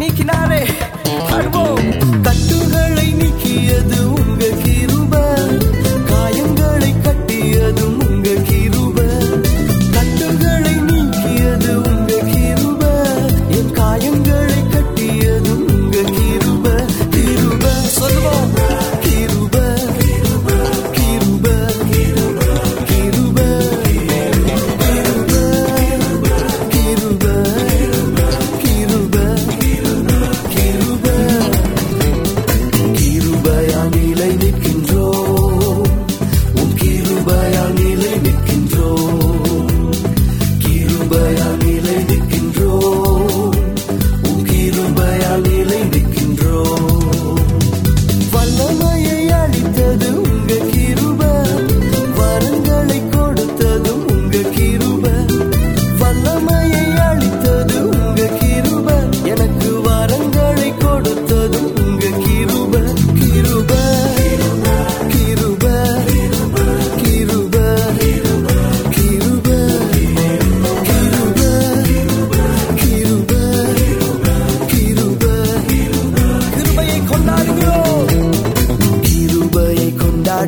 के किनारे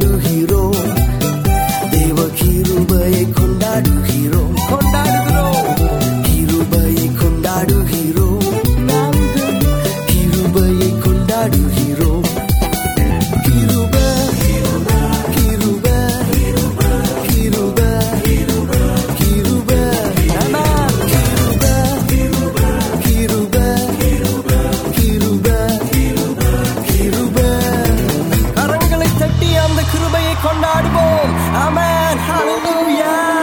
do here. கிருபையை கொண்டாடுவோம். அமேன் ஹalleluya.